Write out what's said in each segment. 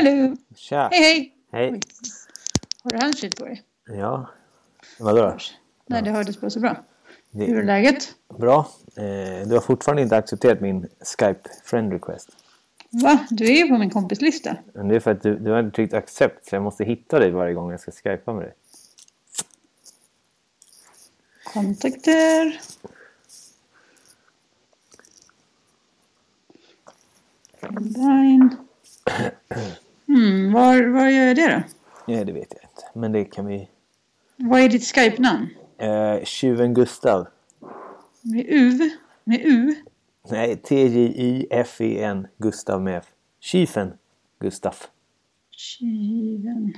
Hello! Tja! Hej hej! Hej! Oj. Har du handshake på dig? Ja. Vadå då? Nej, det hördes bara så bra. Det- Hur är läget? Bra. Eh, du har fortfarande inte accepterat min Skype friend request. Va? Du är ju på min kompislista. Men det är för att du, du har inte tryckt accept så jag måste hitta dig varje gång jag ska skypa med dig. Kontakter. Line. Var, var gör jag det då? Nej, det vet jag inte. Men det kan vi... Vad är ditt Skype-namn? Eh, Tjuven Gustav. Med U? Med U? Nej, T-J-I-F-E-N. Gustav med F. Tjuven Gustav. Kiven.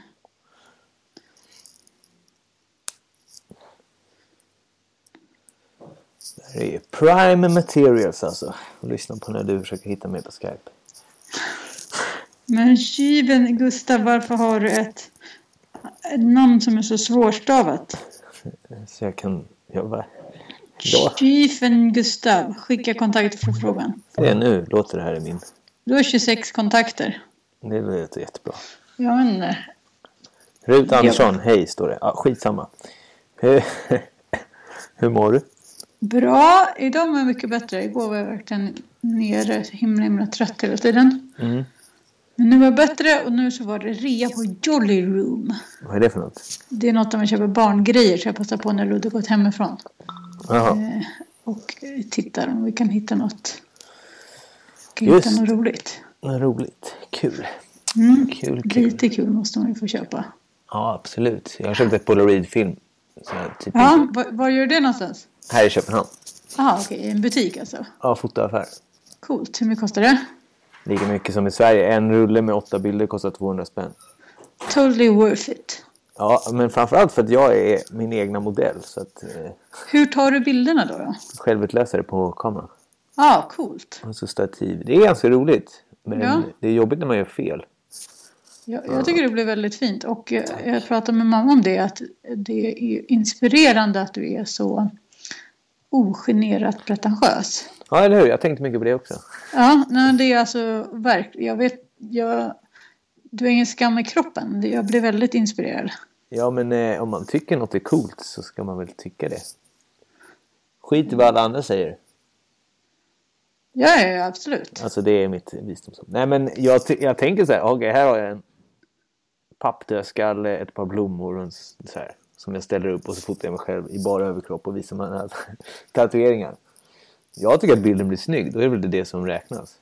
Det är prime materials alltså. Lyssna på när du försöker hitta mig på Skype. Men Kiven Gustav, varför har du ett, ett namn som är så svårstavat? Så jag kan jobba. Ja, Kiven Gustav, skicka kontaktförfrågan. det nu låter det här i min. Du har 26 kontakter. Det låter jättebra. Jag vet inte. Rut Andersson, hej står det. Ja, skitsamma. Hur, hur mår du? Bra, idag mår jag mycket bättre. Igår var jag verkligen nere, himla himla trött hela tiden. Mm. Men nu var jag bättre och nu så var det rea på Jolly Room. Vad är det för något? Det är något där man köper barngrejer så jag passar på när Ludde gått hemifrån. Jaha. Eh, och tittar om vi kan hitta något. Kan Just. hitta något roligt. Vad roligt. Kul. Mm. Kul, kul. Lite kul måste man ju få köpa. Ja, absolut. Jag har köpt ett Polaroid-film. Typ Ja, var, var gör du det någonstans? Här i Köpenhamn. Jaha, okej. I en butik alltså. Ja, fotoaffär. Coolt. Hur mycket kostar det? Lika mycket som i Sverige. En rulle med åtta bilder kostar 200 spänn. Totally worth it. Ja, men framförallt för att jag är min egna modell. Så att eh, Hur tar du bilderna då? då? självutlösare på kameran. Ja, ah, coolt. Och så stativ. Det är ganska roligt. Men Ja. det är jobbigt när man gör fel. Jag, jag tycker det blir väldigt fint. Och eh, jag pratade med mamma om det. Att det är inspirerande att du är så ogenerat pretentiös. Ja, eller hur? Jag tänkte mycket på det också. Ja, nej, det är alltså verkligen. Jag vet, jag, du har ingen skam i kroppen. Jag blir väldigt inspirerad. Ja, men eh, om man tycker något är coolt så ska man väl tycka det. Skit i vad alla andra säger. Ja, ja, ja absolut. Alltså det är mitt visdomsord. Nej men jag, jag tänker så här, okej här har jag en pappdödskalle, ett par blommor och en så här, som jag ställer upp och så fotar jag mig själv i bara överkropp och visar mina tatueringar. Jag tycker att bilden blir snygg, då är det väl det som räknas.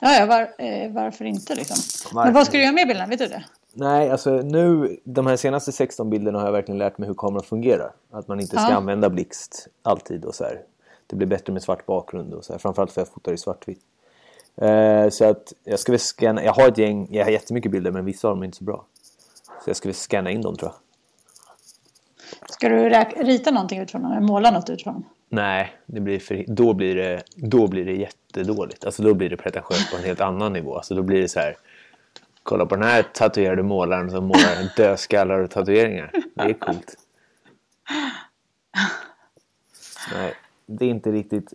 Ja, ja var, eh, varför inte liksom? Varför? Men vad ska du göra med bilderna? Vet du det? Nej, alltså nu, de här senaste 16 bilderna har jag verkligen lärt mig hur kameran fungerar. Att man inte ska Ja. använda blixt alltid och så här. Det blir bättre med svart bakgrund och så här. Framförallt för att jag fotar i svartvitt. Eh, så att jag ska väl scanna, jag har ett gäng, jag har jättemycket bilder men vissa av dem är inte så bra. Så jag ska väl scanna in dem tror jag. Ska du rita någonting utifrån? Eller måla något utifrån? Nej, det blir för, då, blir det, då blir det jättedåligt. Alltså då blir det pretentiöst på en helt annan nivå. Alltså då blir det så här. Kolla på den här tatuerade målaren som målar dödskallar och tatueringar. Det är coolt. Nej, det är inte riktigt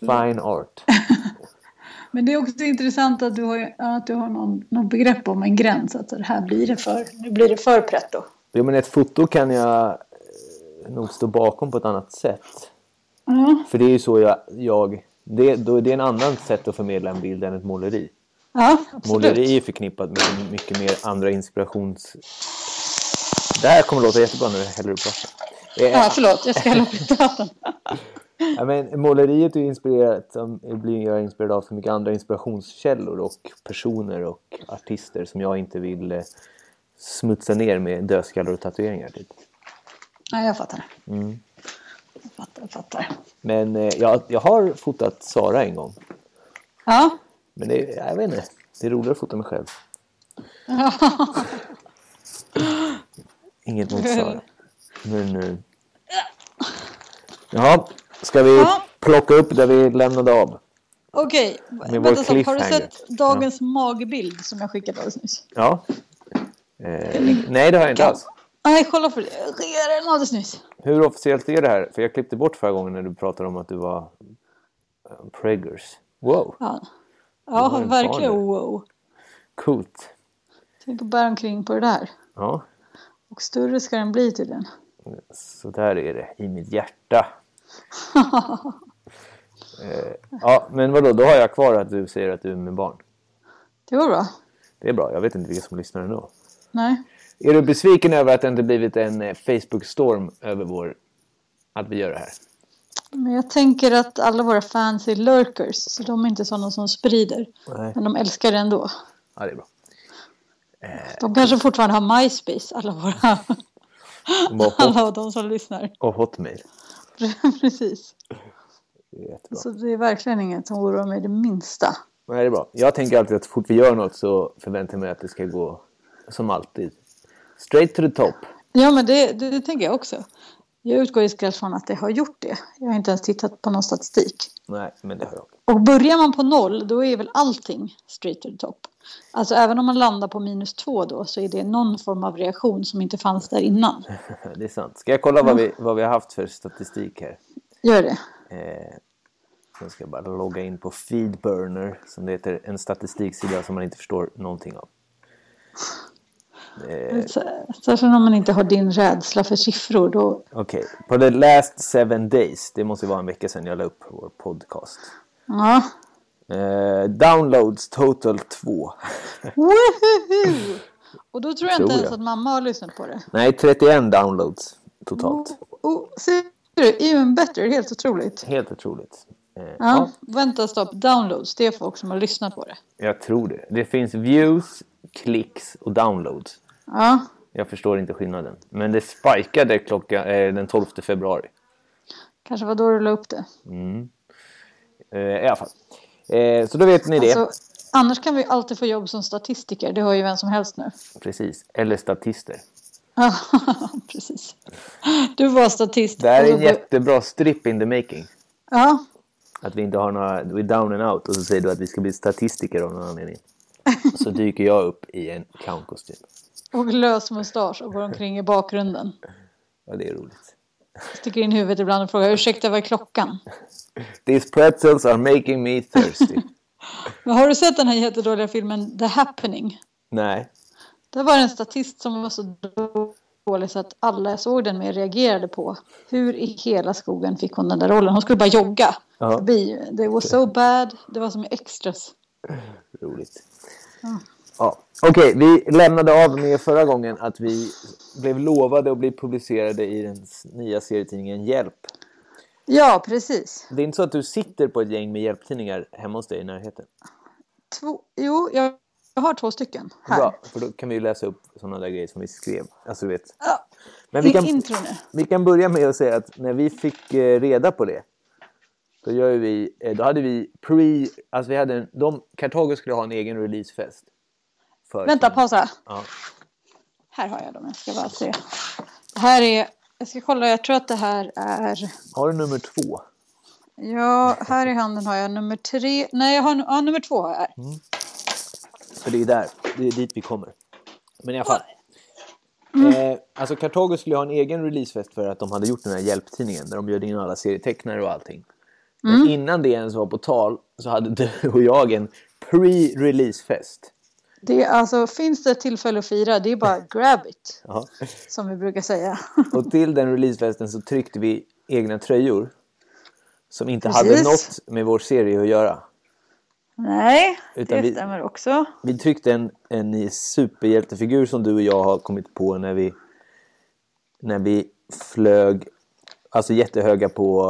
fine art. Men det är också intressant att du har, att du har någon, någon begrepp om en gräns. Att det här blir det för, nu blir det för pretto. Jo, men ett foto kan jag nog stå bakom på ett annat sätt. Ja, För det är ju så jag... jag det, då, det är en annan sätt att förmedla en bild än ett måleri. ja absolut. Måleri är förknippat med mycket mer andra inspirations... Det här kommer låta jättebra när du häller upp vatten. Eh, Ja, förlåt. Jag ska hälla upp vatten. ja, men måleriet är inspirerat, blir jag inspirerad av så mycket andra inspirationskällor och personer och artister som jag inte vill eh, smutsa ner med dödskallar och tatueringar. Typ. Ja, jag fattar. Mm. Jag fattar, jag fattar. Men eh, jag, jag har fotat Sara en gång. Ja. Men det, jag vet inte, det är roligare att fota mig själv. Inget mot Sara. Men, eh, Jaha, ska vi Ja. plocka upp där vi lämnade av? Okej, vänta så. Har du sett dagens magbild som jag skickade alldeles nyss? Ja. Eh, nej, det har jag inte alls. Nej, kolla på det. Den alldeles nyss. Hur officiellt är det här? För jag klippte bort förra gången när du pratade om att du var uh, preggers. Wow, Ja, ja en verkligen wow. coolt. Tänk att bära omkring på det där. Ja, Och större ska den bli tydligen. så där är det i mitt hjärta. Eh, ja, men vadå, då har jag kvar att du säger att du är med barn. Det var bra. Det är bra, jag vet inte vilka som lyssnar ändå. Nej. Är du besviken över att det inte blivit en eh, Facebook-storm över vår... Att vi gör det här? Men jag tänker att alla våra fans är lurkers. Så de är inte sådana som sprider. Nej. Men de älskar det ändå. Ja, det är bra. De kanske fortfarande har MySpace. Alla våra... De Alla de som lyssnar. och Hotmail. Precis. Det. Så det är verkligen inget som oroar mig det minsta. Nej, det är bra. Jag tänker alltid att så fort vi gör något så förväntar jag mig att det ska gå som alltid. Straight to the top. Ja, men det, det, det tänker jag också. Jag utgår istället från att det har gjort det. Jag har inte ens tittat på någon statistik. Nej, men det har jag. Och börjar man på noll, då är väl allting straight to the top. Alltså även om man landar på minus två då, så är det någon form av reaktion som inte fanns där innan. Det är sant. Ska jag kolla vad vi, vad vi har haft för statistik här? Gör det. Eh, sen ska jag bara logga in på Feedburner som det heter. En statistiksida som man inte förstår någonting av. Eh, Särskilt om man inte har din rädsla för siffror. Då, Okej, på the last seven days. Det måste vara en vecka sedan jag la upp vår podcast. ja. Eh, downloads total 2. Woohoo! Och då tror jag Tror inte ens jag. att mamma har lyssnat på det. Nej, 31 downloads totalt. Oh, ser du? Even better, helt otroligt. Helt otroligt. Eh, Ja, ja. Vänta, stopp. Downloads, det är folk som har lyssnat på det. jag tror det. Det finns views, klicks och downloads. Ja, Jag förstår inte skillnaden. Men det spikade klockan eh, den 12 februari. kanske var då du la upp det. Eh, I alla fall. Eh, så då vet ni det. Alltså, annars kan vi alltid få jobb som statistiker. Det har ju vem som helst nu. Precis. Eller statister. Ja, precis. Du var statist. Det här är så en jättebra strip in the making. Ja, Att vi inte har några, vi är down and out och så säger du att vi ska bli statistiker av någon anledning. Så dyker jag upp i en clownkostym. och lös mustasch och går omkring i bakgrunden. Ja, det är roligt. Sticker in huvudet ibland och frågar ursäkta vad är klockan? These pretzels are making me thirsty. Men har du sett den här jättedåliga filmen The Happening? Nej. Det var en statist som var så dålig så att alla jag såg den med reagerade på hur i hela skogen fick hon den där rollen. Hon skulle bara jogga förbi. Det was so bad. Det var som extras. Roligt. Ja. Okej, vi lämnade av med förra gången att vi blev lovade att bli publicerade i den nya serietidningen Hjälp. Ja, precis. Det är inte så att du sitter på ett gäng med hjälptidningar hemma hos dig i närheten? Två, jo, jag, jag har två stycken här. Bra, för då kan vi ju läsa upp sådana där grejer som vi skrev. Alltså, du vet. Ja, Men vi kan, intro nu. vi kan börja med att säga att när vi fick eh, reda på det då, gör vi, eh, då hade vi pre... Alltså vi hade en, de, Kartago skulle ha en egen releasefest. För Vänta, pausa. Ja. Här har jag dem. Jag ska bara se. Det här är... Jag ska kolla. Jag tror att det här är... Har du nummer två? Ja, här i handen har jag nummer tre. Nej, jag har ja, nummer två har jag här. För det är där, det är dit vi kommer. Men i alla fall. Mm. Eh, alltså Kartago skulle ha en egen releasefest för att de hade gjort den här hjälptidningen där de bjöd in alla serietecknare och allting. Men Mm. innan det ens var på tal så hade du och jag en pre-releasefest. Det är, alltså, finns det tillfälle att fira, det är bara grab it. Ja. Som vi brukar säga. Och till den releasefesten så tryckte vi egna tröjor. Som inte Precis. hade något med vår serie att göra. Nej, Utan det vi- stämmer också. Vi tryckte en, en superhjältefigur som du och jag har kommit på när vi, när vi flög alltså jättehöga på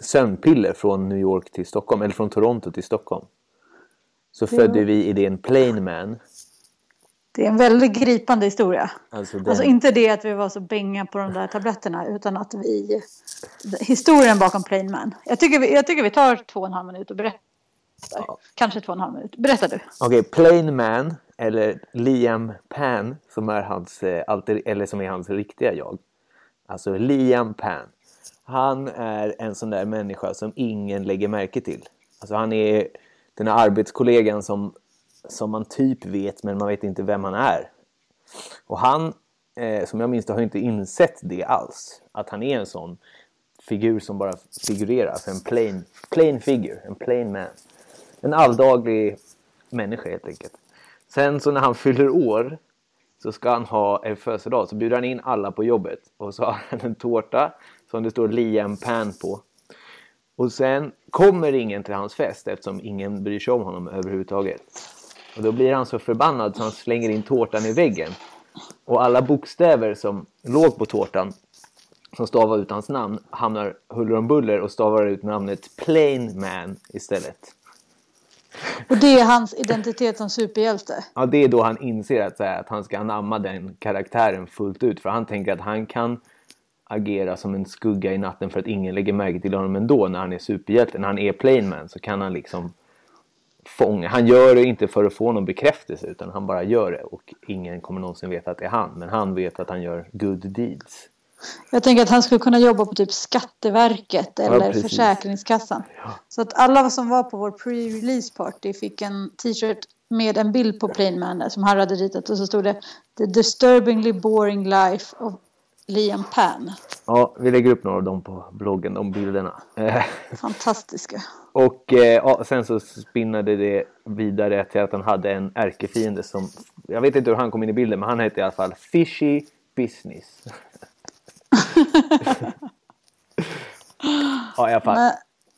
sömnpiller från New York till Stockholm, eller från Toronto till Stockholm. Så födde vi idén Plane Man. Det är en väldigt gripande historia. Alltså den, Alltså inte det att vi var så bänga på de där tabletterna utan att vi... Historien bakom Plain Man. Jag tycker vi, jag tycker vi tar två och en halv minut och berättar. Kanske två och en halv minut. Berätta du. Okej, Plane Man, eller Liam Pan, som är hans, eh, alter, eller som är hans riktiga jag. Alltså Liam Pan. Han är en sån där människa som ingen lägger märke till. Alltså han är den här arbetskollegan som, som man typ vet, men man vet inte vem han är. Och han, eh, som jag minns det, har inte insett det alls. Att han är en sån figur som bara figurerar. Alltså en plain, plain figure, en plain man. En alldaglig människa helt enkelt. Sen så när han fyller år så ska han ha en födelsedag. Så bjuder han in alla på jobbet. Och så har han en tårta som det står Liam Pan på. Och sen kommer ingen till hans fest eftersom ingen bryr sig om honom överhuvudtaget. Och då blir han så förbannad så han slänger in tårtan i väggen. Och alla bokstäver som låg på tårtan som stavar ut hans namn hamnar huller om buller och stavar ut namnet Plain Man istället. Och det är hans identitet som superhjälte? Ja, det är då han inser att, här, att han ska anamma den karaktären fullt ut. För han tänker att han kan agera som en skugga i natten för att ingen lägger märke till honom ändå när han är superhjälte. När han är Plain Man så kan han liksom fånga. Han gör det inte för att få någon bekräftelse utan han bara gör det och ingen kommer någonsin veta att det är han. Men han vet att han gör good deeds. Jag tänker att han skulle kunna jobba på typ Skatteverket eller ja, Försäkringskassan. Ja. Så att alla som var på vår pre-release party fick en t-shirt med en bild på Plain Man som han hade ritat och så stod det The disturbingly boring life of Liam Pan. Ja, vi lägger upp några av dem på bloggen, de bilderna. Fantastiska. Och eh, ja, sen så spinnade det vidare till att han hade en ärkefiende som... Jag vet inte hur han kom in i bilden, men han hette i alla fall Fishy Business. Ja, i alla fall. Men,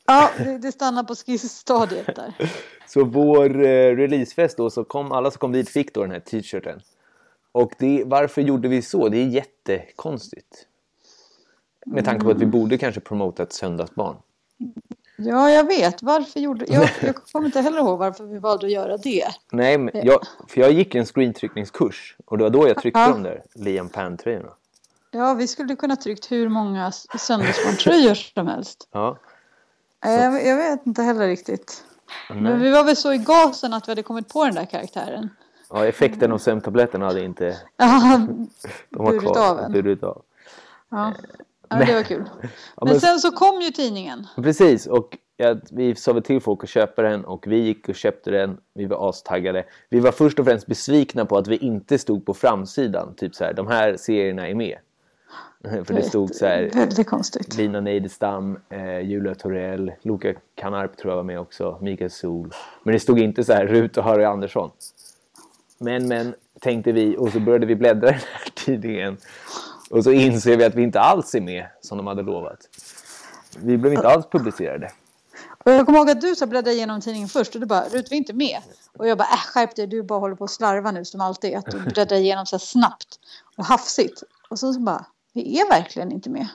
ja, det, stannar på skissstadiet där. så vår eh, releasefest då, så kom alla som kom dit fick då den här t-shirten. Och det, varför gjorde vi så? Det är jättekonstigt. Med tanke på att vi mm. borde kanske promota ett söndagsbarn. Ja, jag vet. Varför gjorde... Jag, jag kommer inte heller ihåg varför vi valde att göra det. Nej, jag, för jag gick en screentryckningskurs och det var då jag tryckte ja. de där Liam Pan-tröjorna. Ja, vi skulle kunna tryckt hur många söndagsbarntröjor som helst. Ja. Jag, jag, vet inte heller riktigt. Nej. Men vi var väl så i gasen att vi hade kommit på den där karaktären. Ja, effekten av sömntabletterna hade inte... de har burit av en. Burit av. Ja. ja, det var kul. Men, men sen så kom ju tidningen. Precis, och ja, vi sa väl till folk att köpa den och vi gick och köpte den. Vi var astaggade. Vi var först och främst besvikna på att vi inte stod på framsidan. Typ så här, de här serierna är med. För det stod så här. Väldigt konstigt. Lina Neidestam, eh, Julia Torell, Loka Kanarp tror jag var med också, Mikael Sol. Men det stod inte så här Rut och Harry Andersson. Men, men, tänkte vi och så började vi bläddra i den här tidningen. Och så inser vi att vi inte alls är med som de hade lovat. Vi blev inte alls publicerade. Och jag kommer ihåg att du så bläddrade igenom tidningen först och du bara, Rut vi är inte med. Och jag bara, äh, skärp dig, du bara håller på att slarva nu som alltid. Att du bläddrar igenom så här snabbt och hafsigt. Och så, så bara, vi är verkligen inte med.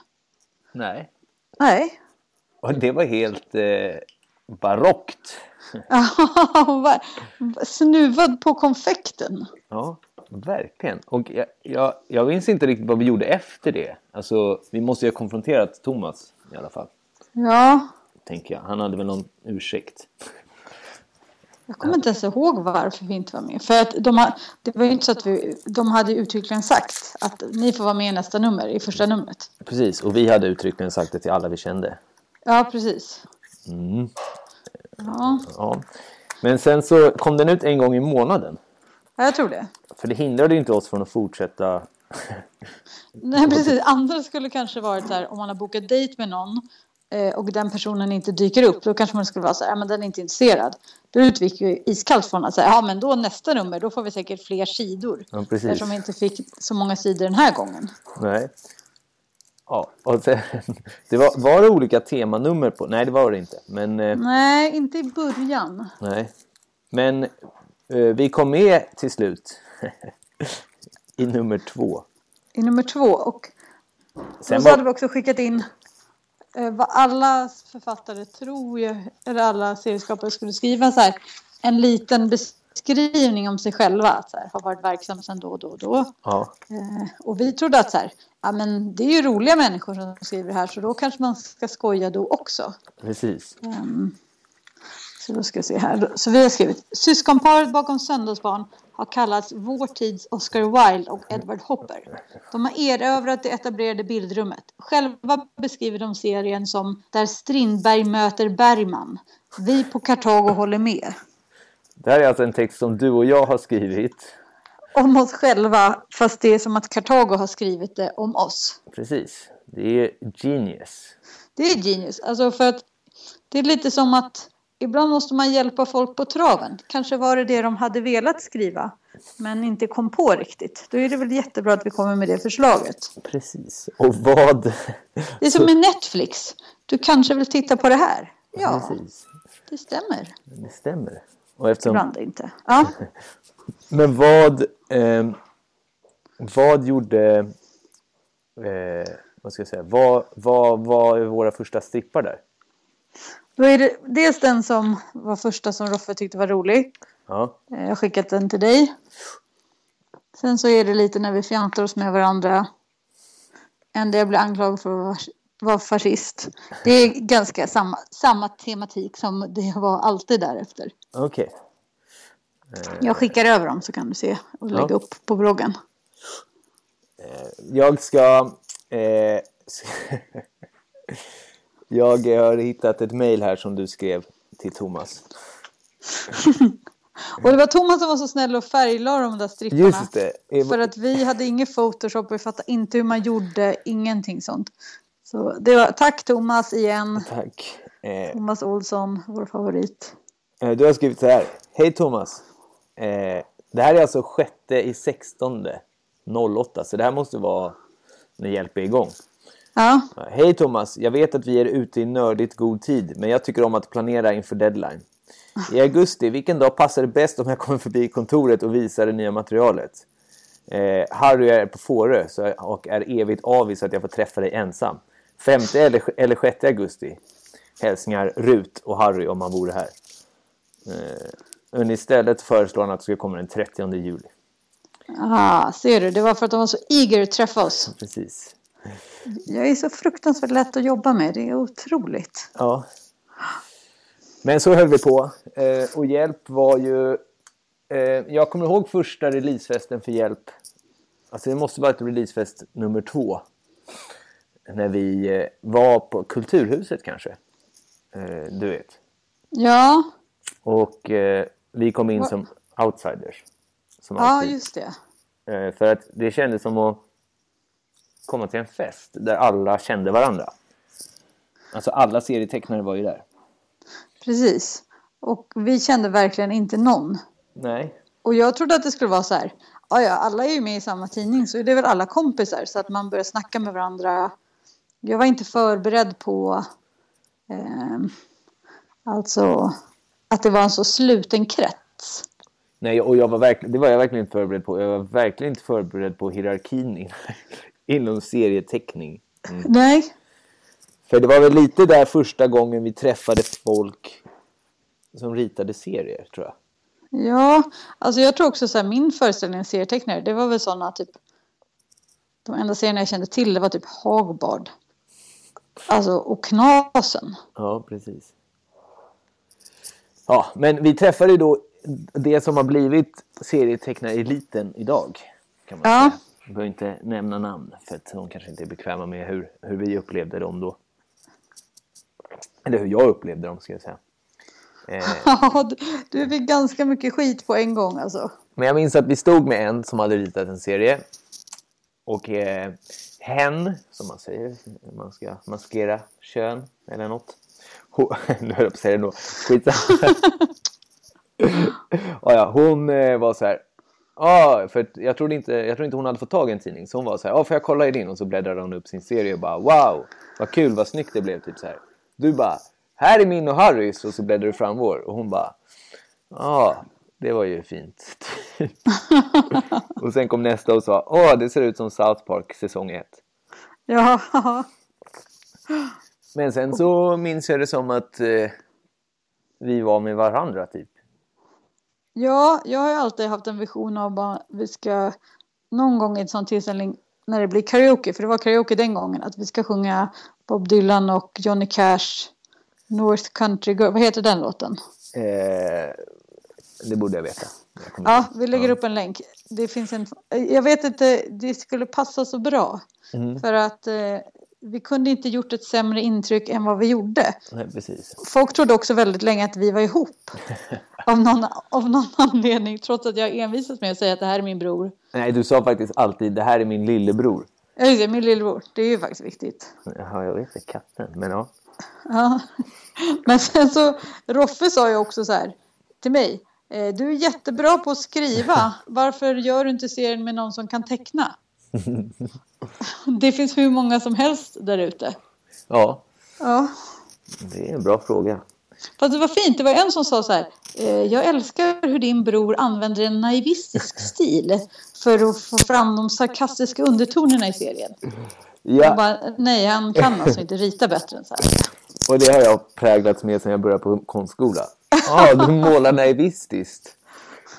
Nej. Nej. Och det var helt eh, barockt. Snuvad på konfekten. Ja, verkligen. Och jag, jag, jag minns inte riktigt vad vi gjorde efter det. Alltså, vi måste ju ha konfronterat Thomas i alla fall. Ja. Tänker jag. Han hade väl någon ursäkt. Jag kommer inte ens ihåg varför vi inte var med. För att de, det var ju inte så att vi, de hade uttryckligen sagt att ni får vara med i nästa nummer, i första numret. Precis, och vi hade uttryckligen sagt det till alla vi kände. Ja, precis. Mm. Ja. ja. Men sen så kom den ut en gång i månaden. Ja, jag tror det. För det hindrade ju inte oss från att fortsätta. Nej, precis. Andra skulle kanske varit så här om man har bokat dejt med någon och den personen inte dyker upp. Då kanske man skulle vara så här, ja men den är inte intresserad. Då utgick ju iskallt från att säga, ja men då nästa nummer, då får vi säkert fler sidor. Ja, precis. Eftersom vi inte fick så många sidor den här gången. Nej. Ja, och sen, det var, var det olika temanummer på? Nej, det var det inte. Men, eh, nej, inte i början. Nej, men eh, vi kom med till slut i nummer två. I nummer två och sen så var... hade vi också skickat in eh, vad alla författare tror eller alla serieskapare skulle skriva så här. En liten beskrivning om sig själva. Att så här, har varit verksam sedan då och då och då. Ja. Eh, och vi trodde att så här, ja men det är ju roliga människor som skriver här så då kanske man ska skoja då också. Precis. Um, så då ska se här. Så vi har skrivit Syskonparet bakom Söndagsbarn har kallats vår tids Oscar Wilde och Edward Hopper. De har erövrat det etablerade bildrummet. Själva beskriver de serien som Där Strindberg möter Bergman. Vi på Kartago håller med. Det här är alltså en text som du och jag har skrivit om oss själva fast det är som att Kartago har skrivit det om oss. Precis. Det är genius. Det är genius. Alltså för att det är lite som att ibland måste man hjälpa folk på traven. Kanske var det det de hade velat skriva, men inte kom på riktigt. Då är det väl jättebra att vi kommer med det förslaget. Precis. Och vad... Det är som med Netflix. Du kanske vill titta på det här? Ja, Precis. det stämmer. Det stämmer. Och eftersom... Ibland inte. Ja. Men vad... Eh, vad gjorde... Eh, vad ska jag säga? Vad, vad var våra första strippar där? Då är det dels den som var första som Roffe tyckte var rolig. Ja. Eh, Jag har skickat den till dig. Sen så är det lite när vi fjantar oss med varandra. En där jag blir anklagad för att vara- fascist. Det är ganska samma, samma tematik som det var alltid därefter. Okej. Jag skickar över dem så kan du se och lägga Ja. upp på bloggen. Jag ska... Eh, jag har hittat ett mejl här som du skrev till Thomas. Och det var Thomas som var så snäll och färglade de där stripparna. Just det. För att vi hade ingen Photoshop och vi fattade inte hur man gjorde, ingenting sånt. Så det var, tack Thomas igen. Tack. Eh, Thomas Olsson, vår favorit. Eh, Du har skrivit så här. Hej Thomas. Eh, det här är alltså sjätte i sextonde 08. Så det här måste vara när Hjälp är igång. Ja, Hej Thomas. Jag vet att vi är ute i nördigt god tid. Men jag tycker om att planera inför deadline. I augusti, vilken dag passar det bäst om jag kommer förbi kontoret och visar det nya materialet? Eh, Harry är på Fårö och är evigt avis att jag får träffa dig ensam. Femte eller, eller sjätte augusti. Hälsningar Rut och Harry om han vore här. Eh, men istället föreslår han att det ska komma den 30 juli. Aha, ser du, det var för att de var så eager att träffa oss. Precis. Jag är så fruktansvärt lätt att jobba med, det är otroligt. Ja. Men så höll vi på. Eh, och Hjälp var ju... Eh, jag kommer ihåg första releasefesten för Hjälp. Alltså det måste varit releasefest nummer två. När vi eh, var på Kulturhuset kanske. Eh, du vet. Ja, Och eh, vi kom in som outsiders. Som ja alltid. just det. Eh, för att det kändes som att komma till en fest där alla kände varandra. Alltså alla serietecknare var ju där. Precis. Och vi kände verkligen inte någon. Nej, Och jag trodde att det skulle vara så här. Ja, alla är ju med i samma tidning så det är väl alla kompisar så att man börjar snacka med varandra. Jag var inte förberedd på ehm, alltså att det var en så sluten krets. Nej, och jag var verkligen, det var jag verkligen inte förberedd på. Jag var verkligen inte förberedd på hierarkin in, inom serieteckning. Nej, För det var väl lite där första gången vi träffade folk som ritade serier, tror jag. ja, alltså jag tror också så här min föreställning om serietecknare det var väl sådana typ de enda serierna jag kände till det var typ Hagbard. Alltså och Knasen. Ja, precis. Ja, men vi träffade ju då det som har blivit serietecknareliten idag. Kan man Ja. säga. Vi behöver inte nämna namn för att de kanske inte är bekväma med hur, hur vi upplevde dem då. Eller hur jag upplevde dem ska jag säga. Eh, Ja, du, fick ganska mycket skit på en gång alltså. Men jag minns att vi stod med en som hade ritat en serie. Och eh, hen, som man säger, man ska maskera kön eller något. Hon, nu höll jag på att säga det då. Skitsamma. ja, hon eh, var så här. Ja, för jag trodde inte, jag trodde inte hon hade fått tag i en tidning. Så hon var så här, ja får jag kolla i din? Och så bläddrade hon upp sin serie och bara wow, vad kul, vad snyggt det blev. Typ så här. Du bara, här är min och Harrys. Och så bläddrar du fram vår. Och hon bara, ja, det var ju fint. och sen kom nästa och sa, åh det ser ut som South Park säsong 1. Ja, Men sen så minns jag det som att eh, vi var med varandra typ. Ja, jag har ju alltid haft en vision av att vi ska någon gång i en sån tillställning när det blir karaoke, för det var karaoke den gången, att vi ska sjunga Bob Dylan och Johnny Cash North Country Girl. Vad heter den låten? Eh, det borde jag veta. Jag Ja, vi lägger upp en länk. Det finns en, jag vet inte, det skulle passa så bra. Mm. För att eh, vi kunde inte gjort ett sämre intryck än vad vi gjorde. Nej, precis. Folk trodde också väldigt länge att vi var ihop. av, någon, av någon anledning. Trots att jag envisats med att säga att det här är min bror. Nej, du sa faktiskt alltid det här är min lillebror. Ja, just det, min lillebror. Det är ju faktiskt viktigt. Jaha, jag vet inte, katten. Men ja. Ja. Men sen så, Roffe sa ju också så här till mig. Eh, du är jättebra på att skriva. Varför gör du inte serien med någon som kan teckna? Det finns hur många som helst där ute. Ja, Ja. det är en bra fråga. Fast det var fint. Det var en som sa så här. Eh, jag älskar hur din bror använder en naivistisk stil för att få fram de sarkastiska undertonerna i serien. Ja, bara, nej, han kan alltså inte rita bättre än så här. och det har jag präglats med sedan jag började på konstskola. Ja, ah, du målar naivistiskt.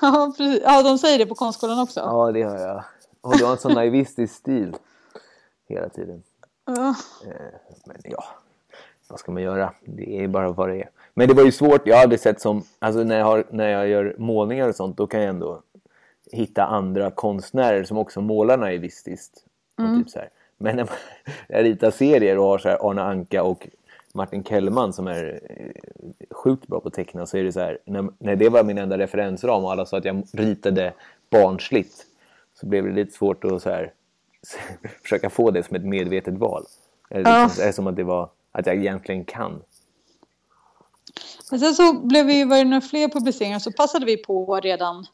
Ja, precis. ja, de säger det på konstskolan också. Ja, det har jag. Och du har en sån naivistisk stil hela tiden. Ja. Men ja, vad ska man göra? Det är bara vad det är. Men det var ju svårt. Jag hade sett som, alltså när jag, har, när jag gör målningar och sånt, då kan jag ändå hitta andra konstnärer som också målar naivistiskt. Och typ så här. Men när man, jag ritar serier och har så här Arne Anka och Martin Kellman som är eh, sjukt bra på att teckna så är det så här, när, när det var min enda referensram och alla sa att jag ritade barnsligt så blev det lite svårt att så här, försöka få det som ett medvetet val. Eller Ja. liksom, är som att det var att jag egentligen kan. Men sen så blev vi, var det några fler publiceringar så passade vi på redan,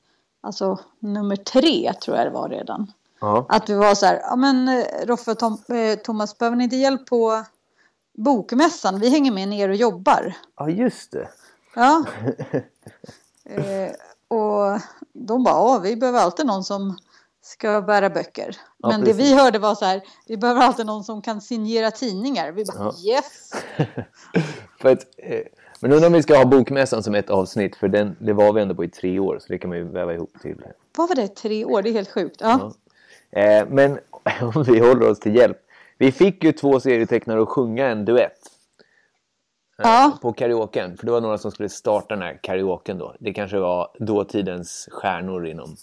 alltså nummer tre tror jag det var redan. Ja, Att vi var så här, ja men eh, Roffe och Tom, eh, Thomas, behöver ni inte hjälp på bokmässan? Vi hänger med ner och jobbar. ja just det. Ja. eh, och de bara, ja vi behöver alltid någon som ska bära böcker. Ja, Men det precis. vi hörde var så här, vi behöver alltid någon som kan signera tidningar. Vi bara, Ja. yes! Att, eh, men undrar om vi ska ha bokmässan som ett avsnitt för den, det var vi ändå på i tre år så det kan man ju väva ihop till. Vad var det, tre år? Det är helt sjukt. Ja. Ja. Eh, men om vi håller oss till hjälp. Vi fick ju två serietecknare att sjunga en duett. eh, Ja. På karaoken. För det var några som skulle starta den här karaoken då. Det kanske var dåtidens stjärnor inom,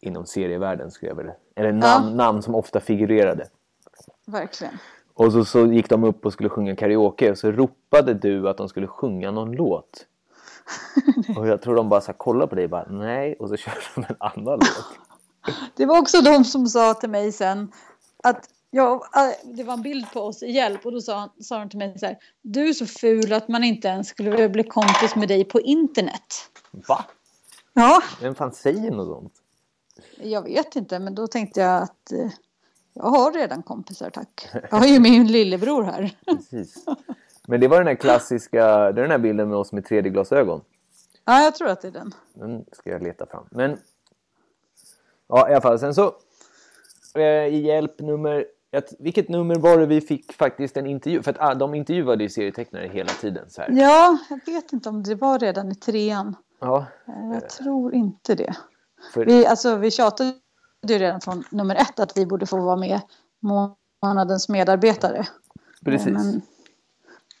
inom serievärlden. Skulle jag vilja. Eller namn, namn som ofta figurerade. Verkligen. Och så, så gick de upp och skulle sjunga karaoke och så ropade du att de skulle sjunga någon låt. Och jag tror de bara så kollade på dig och bara nej och så körde de en annan låt. Det var också de som sa till mig sen att ja, äh, det var en bild på oss i hjälp och då sa, sa de till mig så här. Du är så ful att man inte ens skulle vilja bli kompis med dig på internet. Va? Ja, Vem fan säger något sånt? Jag vet inte men då tänkte jag att eh, jag har redan kompisar tack. Jag har ju min lillebror här. Precis. Men det var den här klassiska, det är den här bilden med oss med 3D-glasögon. Ja, jag tror att det är den. Den ska jag leta fram. Men ja, i alla fall. Sen så eh, i hjälp nummer, ett, vilket nummer var det vi fick faktiskt en intervju? För att ah, de intervjuade ju serietecknare hela tiden. Så här. Ja, jag vet inte om det var redan i trean. Ja, Eh, Jag tror inte det. För, Vi, alltså, vi tjatade ju redan från nummer ett att vi borde få vara med månadens medarbetare. precis. Men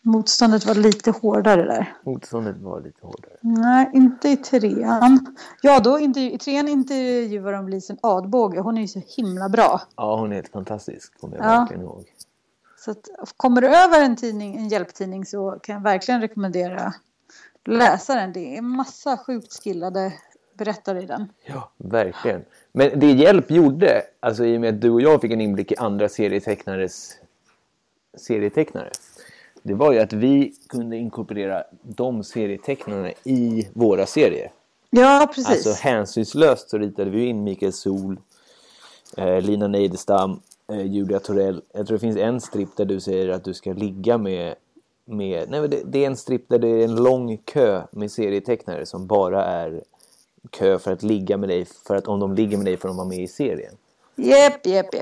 motståndet var lite hårdare där. Motståndet var lite hårdare. Nej, inte i trean. Ja, då intervju- i trean intervjuar de Lisen Adbåge. Hon är ju så himla bra. Ja, hon är helt fantastisk. Kommer jag Ja. verkligen ihåg. Så att, kommer du över en, tidning, en hjälptidning så kan jag verkligen rekommendera läsaren. Det är massa sjukt skillade berättare i den. Ja, verkligen. Men det Hjälp gjorde, alltså i och med att du och jag fick en inblick i andra serietecknares serietecknare. Det var ju att vi kunde inkorporera de serietecknarna i våra serier. Ja, precis. Alltså hänsynslöst så ritade vi in Mikael Sol, eh, Lina Neidestam, eh, Julia Torell. Jag tror det finns en stripp där du säger att du ska ligga med... med nej, det, det är en stripp där det är en lång kö med serietecknare som bara är kö för att ligga med dig. För att om de ligger med dig får de vara med i serien.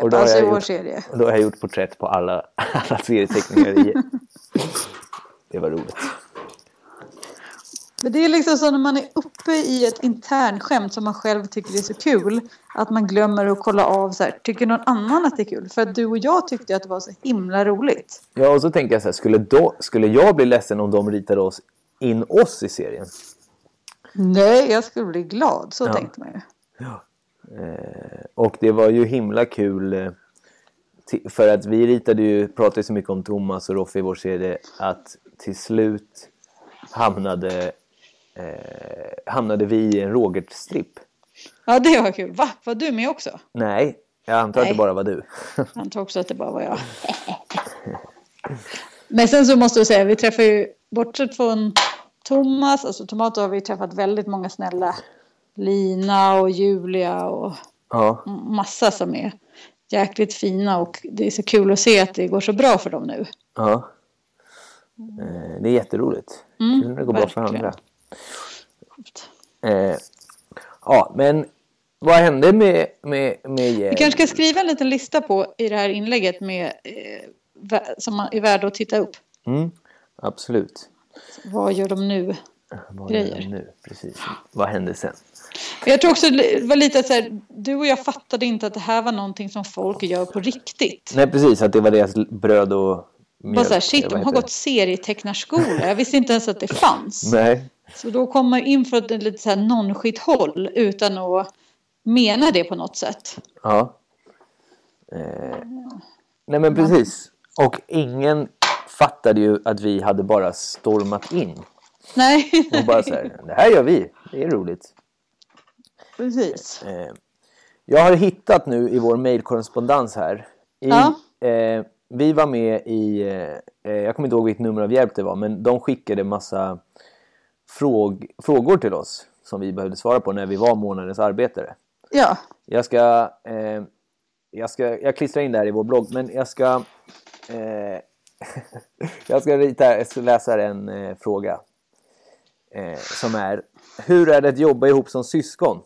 Och då har Alltså i vår gjort- serie. Och då har jag gjort porträtt på alla, alla serieteckningar. Det var roligt. Men det är liksom så när man är uppe i ett internskämt som man själv tycker är så kul. Att man glömmer att kolla av så här. Tycker någon annan att det är kul? För att du och jag tyckte att det var så himla roligt. Ja, och så tänkte jag så här, skulle, då, skulle jag bli ledsen om de ritade oss in oss i serien? Nej, jag skulle bli glad. Så Ja. tänkte man ju. Eh, och det var ju himla kul eh, för att vi ritade ju, pratade så mycket om Thomas och Roffe i vår serie att till slut hamnade, eh, hamnade vi i en Robert-stripp. Ja, det var kul. Va? Var du med också? Nej, jag antar att Nej. det bara var du. Jag antar också att det bara var jag. Men sen så måste jag säga, vi träffade ju bortsett från Thomas, alltså Tomato har vi träffat väldigt många snälla. Lina och Julia och Ja, massa som är jäkligt fina och det är så kul att se att det går så bra för dem nu. ja. Eh, det är jätteroligt. Mm, Kul när det går bra för verkligen. andra. Eh, ja, men vad hände med, med, med Vi Gävle? kanske ska skriva en liten lista på i det här inlägget med, eh, som är värd att titta upp. Mm, absolut. Vad gör de nu? Vad gör Grejer. de nu? Precis. Vad hände sen? Jag tror också det var lite så här, du och jag fattade inte att det här var någonting som folk gör på riktigt. Nej, precis. Att det var deras bröd och mjölk. Bara så här, shit, de har gått serietecknarskola. Jag visste inte ens att det fanns. Nej. Så då kommer man in för ett lite så här non-skit-håll utan att mena det på något sätt. Ja. Eh, nej, men precis. Och ingen fattade ju att vi hade bara stormat in. Nej, Och bara så här, det här gör vi. Det är roligt. precis. Eh, jag har hittat nu i vår mejlkorrespondens här. I, Ja. eh, vi var med i, eh, eh, jag kommer inte ihåg vilket nummer av hjälp det var, men de skickade massa fråg, frågor till oss som vi behövde svara på när vi var månadens arbetare. Ja, Jag ska, eh, jag ska, jag klistrar in det här i vår blogg, men jag ska, eh, jag ska rita, jag ska läsa en eh, fråga. Eh, som är, hur är det att jobba ihop som syskon?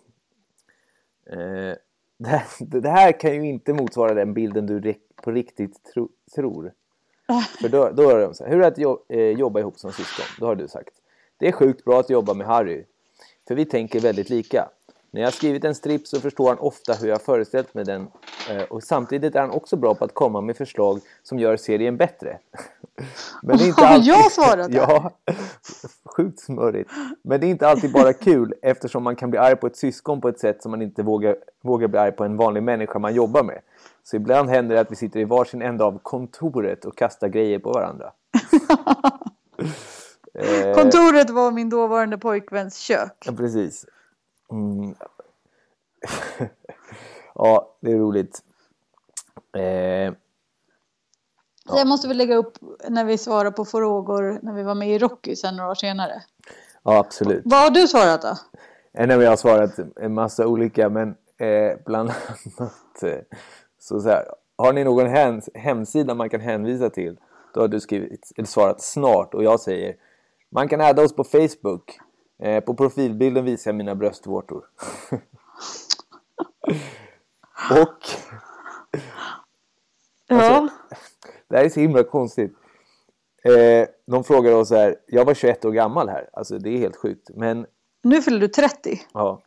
Eh, det, här, det här kan ju inte motsvara den bilden du på riktigt tro, tror. För då, då är det så här, hur är det att jo, eh, jobba ihop som syskon? Då har du sagt. Det är sjukt bra att jobba med Harry. För vi tänker väldigt lika. När jag har skrivit en strip så förstår han ofta hur jag föreställt mig den eh, och samtidigt är han också bra på att komma med förslag som gör serien bättre. Men det är inte alltid... jag svarat det? Ja, sjukt smörigt. Men det är inte alltid bara kul eftersom man kan bli arg på ett syskon på ett sätt som man inte vågar, vågar bli arg på en vanlig människa man jobbar med. Så ibland händer det att vi sitter i varsin ända av kontoret och kastar grejer på varandra. Eh, kontoret var min dåvarande pojkväns kök. Ja, precis. Mm. ja, det är roligt. Eh, Så jag måste väl lägga upp när vi svarar på frågor när vi var med i Rocky sen några år senare. ja, absolut. Vad har du svarat då? Eh, Nej, jag har svarat en massa olika, men eh, bland annat eh, så, så här. Har ni någon hem, hemsida man kan hänvisa till? Då har du skrivit, eller svarat snart och jag säger man kan adda oss på Facebook. Eh, på profilbilden visar jag mina bröstvårtor. och Ja, Det här är så himla konstigt. Eh, de frågar oss så här, jag var 21 år gammal här, alltså det är helt sjukt. Men nu fyller du 30. ja,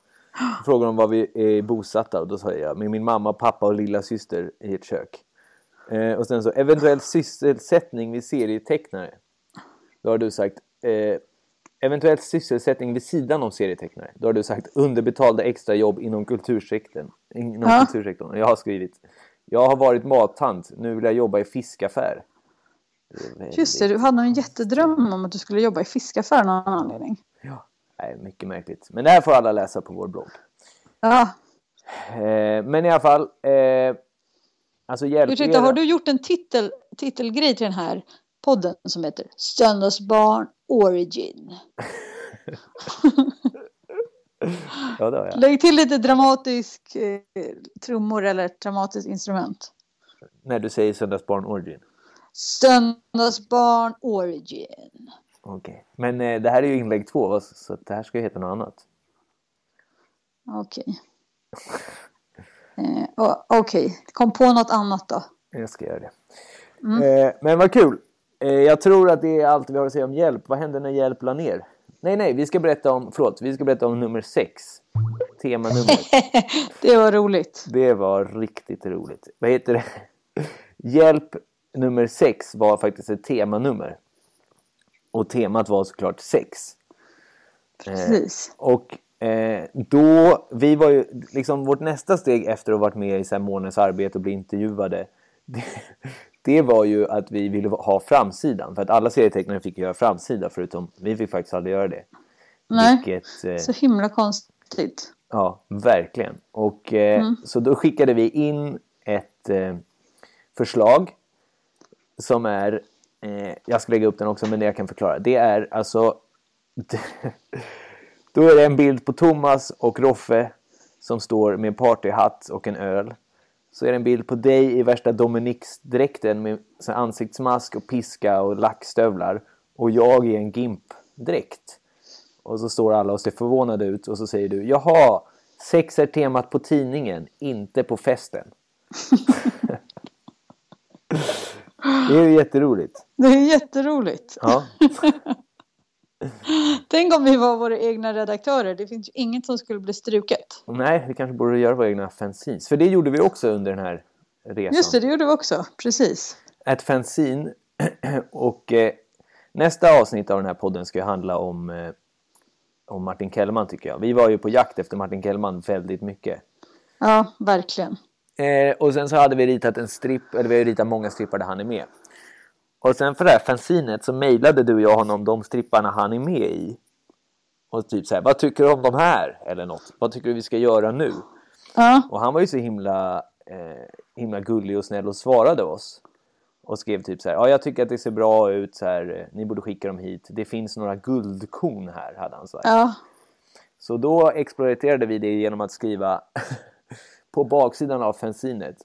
Då frågar de var vi är bosatta och då sa jag med min mamma, pappa och lilla syster i ett kök. Eh, och sen så eventuell sysselsättning vid serietecknare. Då har du sagt eh, eventuell sysselsättning vid sidan om serietecknare. Då har du sagt underbetalda extrajobb inom kultursektorn. Inom Ja. kultursektorn. Jag har skrivit jag har varit mattant, nu vill jag jobba i fiskaffär. Just det, du hade en jättedröm om att du skulle jobba i fiskaffär av någon anledning. Ja, nej, mycket märkligt. Men det här får alla läsa på vår blogg. Ja, Eh, men i alla fall. Eh, alltså hjälp ursäkta, har du gjort en titel, titelgrej till den här podden som heter Söndagsbarn Origin? Ja, det har jag. Lägg till lite dramatisk eh, trummor eller dramatiskt instrument. När du säger Söndagsbarn Origin. Söndagsbarn Origin. Okej. Men eh, det här är ju inlägg två, så det här ska ju heta något annat. Okej. Eh, och- Okej, kom på något annat då. Jag ska göra det. Mm. Eh, men vad kul. Eh, jag tror att det är allt vi har att säga om hjälp. Vad hände när hjälp la ner? Nej, nej, vi ska berätta om, förlåt, vi ska berätta om nummer sex. Temanumret. Det var roligt. Det var riktigt roligt. Vad heter det? Hjälp nummer sex var faktiskt ett temanummer. Och temat var såklart sex. Precis. Och eh, då, vi var ju, liksom vårt nästa steg efter att ha varit med i så här månadens arbete och bli intervjuade. Det, det var ju att vi ville ha framsidan. För att alla serietecknare fick göra framsida förutom vi fick faktiskt aldrig göra det. Nej, Vilket, eh, så himla konstigt. Ja, verkligen. Och eh, Mm. så då skickade vi in ett eh, förslag som är Eh, jag ska lägga upp den också, men det jag kan förklara. Det är alltså... då är det en bild på Thomas och Roffe som står med partyhatt och en öl. Så är det en bild på dig i värsta Dominics-dräkten med ansiktsmask och piska och lackstövlar. Och jag i en Gimp-dräkt. Och så står alla och ser förvånade ut och så säger du Jaha, sex är temat på tidningen, inte på festen. det är ju jätteroligt. Det är jätteroligt. Ja. Tänk om vi var våra egna redaktörer. Det finns ju inget som skulle bli struket. Nej, vi kanske borde göra våra egna fanzines. För det gjorde vi också under den här resan. Just det, det gjorde vi också. Precis. Ett fanzine. och eh, nästa avsnitt av den här podden ska ju handla om, eh, om Martin Kellman tycker jag. Vi var ju på jakt efter Martin Kellman väldigt mycket. Ja, verkligen. Eh, och sen så hade vi ritat en stripp, eller vi har ju ritat många strippar där han är med. Och sen för det här fanzinet så mejlade du och jag honom de stripparna han är med i. Och typ så här, vad tycker du om de här? Eller något. Vad tycker du vi ska göra nu? Ja, Och han var ju så himla, eh, himla gullig och snäll och svarade oss. Och skrev typ så här, ja jag tycker att det ser bra ut så här, eh, ni borde skicka dem hit. Det finns några guldkorn här, hade han sagt. ja. Så då exploaterade vi det genom att skriva på baksidan av fanzinet.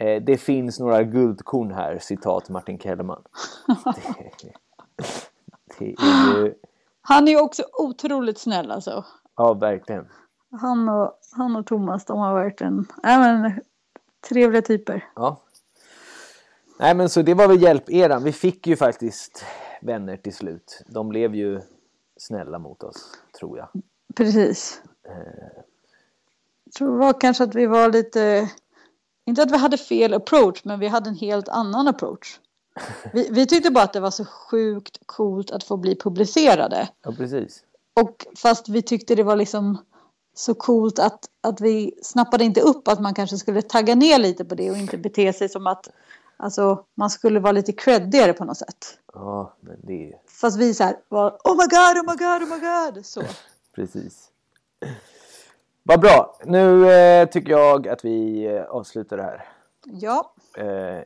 Eh, det finns några guldkorn här, citat Martin Kellerman. det, det är ju, Han är ju också otroligt snäll alltså. ja verkligen. Han och, han och Thomas, de har varit en, ja, men, trevliga typer. Ja. Nej men så det var väl hjälp-eran. Vi fick ju faktiskt vänner till slut. De blev ju snälla mot oss, tror jag. Precis. Jag tror det var kanske att vi var lite, inte att vi hade fel approach, men vi hade en helt annan approach. Vi, vi tyckte bara att det var så sjukt coolt att få bli publicerade. Ja, precis. Och fast vi tyckte det var liksom så coolt att, att vi snappade inte upp att man kanske skulle tagga ner lite på det och inte bete sig som att alltså, man skulle vara lite creddigare på något sätt. Ja, men det Fast vi så här var oh my god, oh my god, oh my god. Så. precis. Vad bra. Nu eh, tycker jag att vi eh, avslutar det här. Ja, Eh,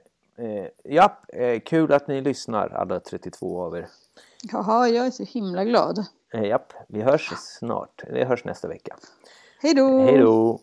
eh, ja, eh, kul att ni lyssnar alla 32 av er. jaha, jag är så himla glad. Eh, japp, vi hörs snart. Vi hörs nästa vecka. Hej då! Hej då!